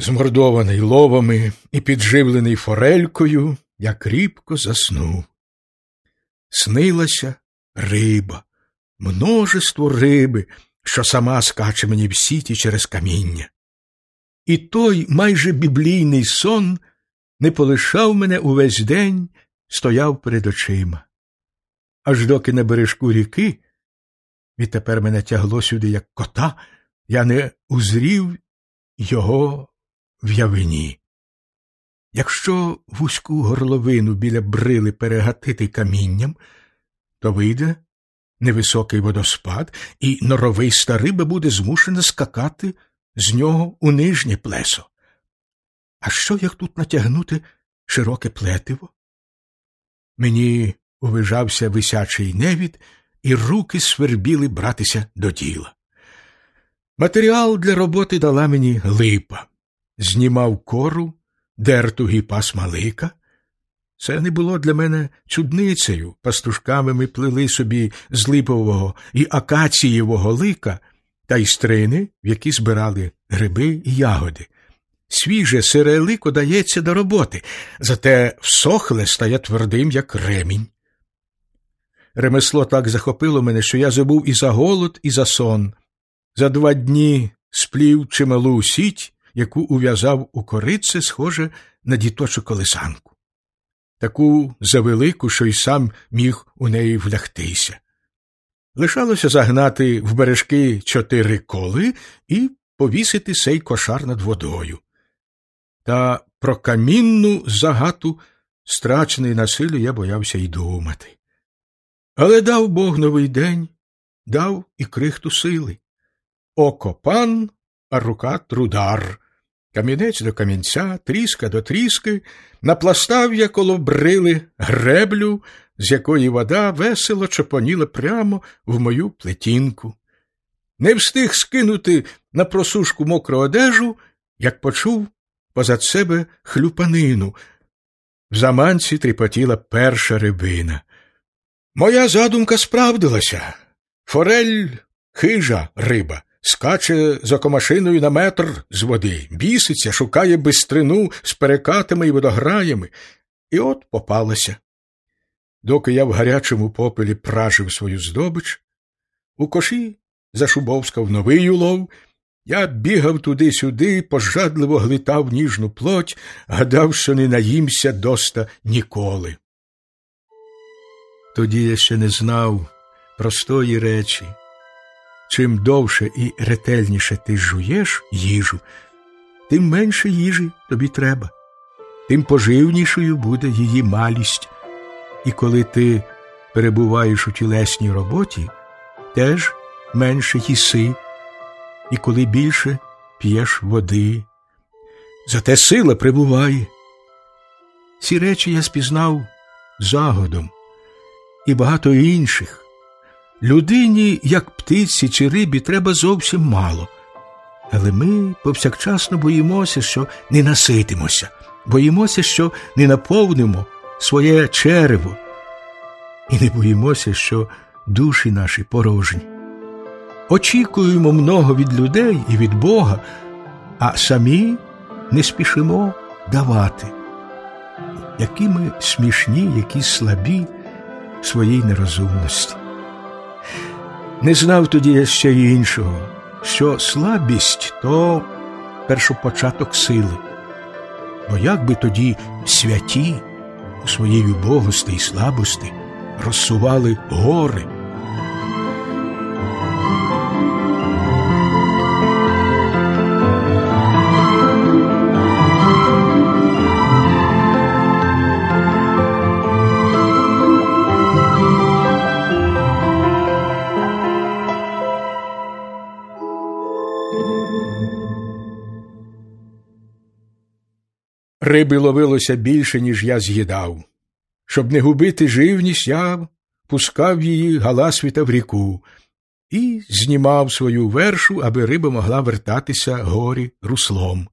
Змордований ловами і підживлений форелькою, я кріпко заснув. Снилася риба, множество риби, що сама скаче мені в сіті через каміння. І той майже біблійний сон не полишав мене увесь день, стояв перед очима. Аж доки на бережку ріки, відтепер мене тягло сюди, як кота, я не узрів його в явині. Якщо вузьку горловину біля брили перегатити камінням, то вийде невисокий водоспад, і норовиста риба буде змушена скакати з нього у нижнє плесо. А що як тут натягнути широке плетиво? Мені увижався висячий невід, і руки свербіли братися до діла. Матеріал для роботи дала мені липа, знімав кору, дертугі пасма лика. Це не було для мене чудницею. Пастушками ми плели собі з липового і акацієвого лика та й в які збирали гриби і ягоди. Свіже сире лико дається до роботи, зате всохле стає твердим, як ремінь. Ремесло так захопило мене, що я забув і за голод, і за сон. За два дні сплів чималу сіть, яку ув'язав у корице, схоже на діточу колесанку. Таку завелику, що й сам міг у неї влягтися. Лишалося загнати в бережки чотири коли і повісити сей кошар над водою. Та про камінну загату, страчений на силі, я боявся й думати. Але дав Бог новий день, дав і крихту сили. Око пан, а рука трудар. Камінець до камінця, тріска до тріски, напластав я коло брили греблю, з якої вода весело чопоніла прямо в мою плетінку. Не встиг скинути на просушку мокру одежу, як почув позад себе хлюпанину. В заманці тріпотіла перша рибина. Моя задумка справдилася. Форель хижа риба, скаче за комашиною на метр з води, біситься, шукає бистрину з перекатами і водограями, і от попалася. Доки я в гарячому попелі пражив свою здобич, у коші зашубовскав новий улов, я бігав туди-сюди, пожадливо глитав ніжну плоть, гадав, що не наїмся доста ніколи. Тоді я ще не знав простої речі. Чим довше і ретельніше ти жуєш їжу, тим менше їжі тобі треба, тим поживнішою буде її малість. І коли ти перебуваєш у тілесній роботі, теж менше їси, і коли більше п'єш води. Зате сила прибуває. Ці речі я спізнав загодом і багато інших. Людині, як птиці чи рибі, треба зовсім мало. Але ми повсякчасно боїмося, що не наситимося, боїмося, що не наповнимо своє черево, і не боїмося, що душі наші порожні. Очікуємо много від людей і від Бога, а самі не спішимо давати. Які ми смішні, які слабі своїй нерозумності. Не знав тоді я ще й іншого, що слабість то першопочаток сили. Бо як би тоді святі у своїй убогості й слабості розсували гори. Риби ловилося більше, ніж я з'їдав. Щоб не губити живність, я пускав її галасвіта в ріку і знімав свою вершу, аби риба могла вертатися горі руслом.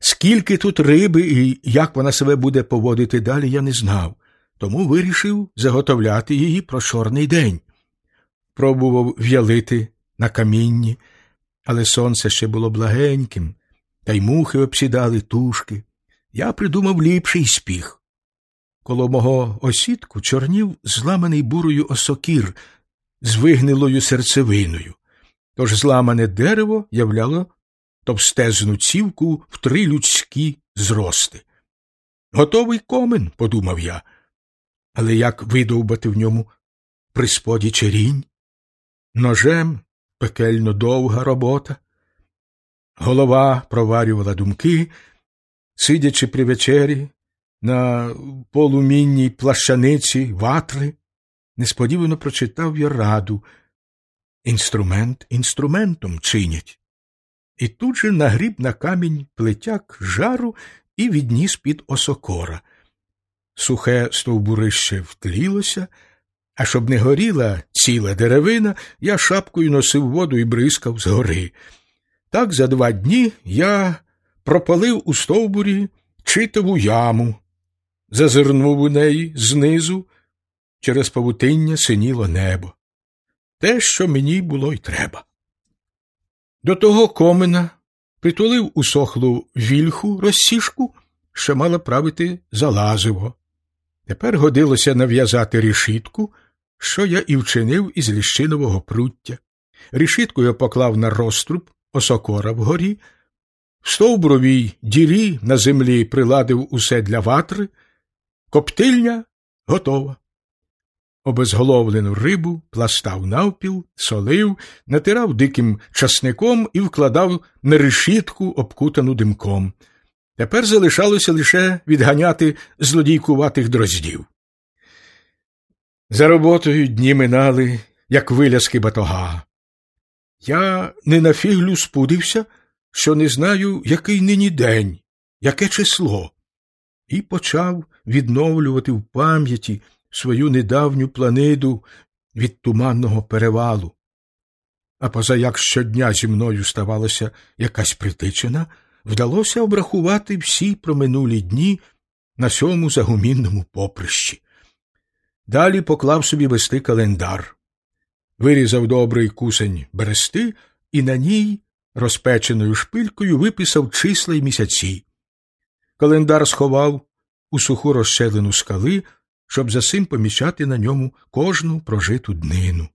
Скільки тут риби і як вона себе буде поводити далі, я не знав, тому вирішив заготовляти її про чорний день. Пробував в'ялити на камінні, але сонце ще було благеньким, та й мухи обсідали тушки. Я придумав ліпший спіх. Коло мого осідку чорнів зламаний бурою осокір з вигнилою серцевиною, тож зламане дерево являло товстезну цівку в три людські зрости. Готовий комен, подумав я, але як видовбати в ньому присподі черінь? Ножем пекельно довга робота. Голова проварювала думки, сидячи при вечері на полумінній плащаниці ватри, несподівано прочитав я раду. Інструмент інструментом чинять. І тут же нагріб на камінь плетяк жару і відніс під осокора. Сухе стовбурище втлілося, а щоб не горіла ціла деревина, я шапкою носив воду і бризкав згори. Так за два дні я пропалив у стовбурі читову яму, зазирнув у неї знизу, через павутиння синіло небо. Те, що мені було й треба. До того комина притулив усохлу вільху розсішку, що мала правити залазиво. Тепер годилося нав'язати рішітку, що я і вчинив із ліщинового пруття. Рішітку я поклав на розтруб осокора вгорі, в стовбуровій дірі на землі приладив усе для ватри, коптильня готова. Обезголовлену рибу пластав навпіл, солив, натирав диким часником і вкладав на решітку, обкутану димком. Тепер залишалося лише відганяти злодійкуватих дроздів. За роботою дні минали, як виляски батога. Я не на фіглю спудився, що не знаю, який нині день, яке число, і почав відновлювати в пам'яті свою недавню планиду від туманного перевалу. А позаяк щодня зі мною ставалася якась притичина, вдалося обрахувати всі проминулі дні на сьому загумінному поприщі. Далі поклав собі вести календар, вирізав добрий кусень берести і на ній розпеченою шпилькою виписав числа й місяці. Календар сховав у суху розщелину скали, щоб за сим помічати на ньому кожну прожиту днину.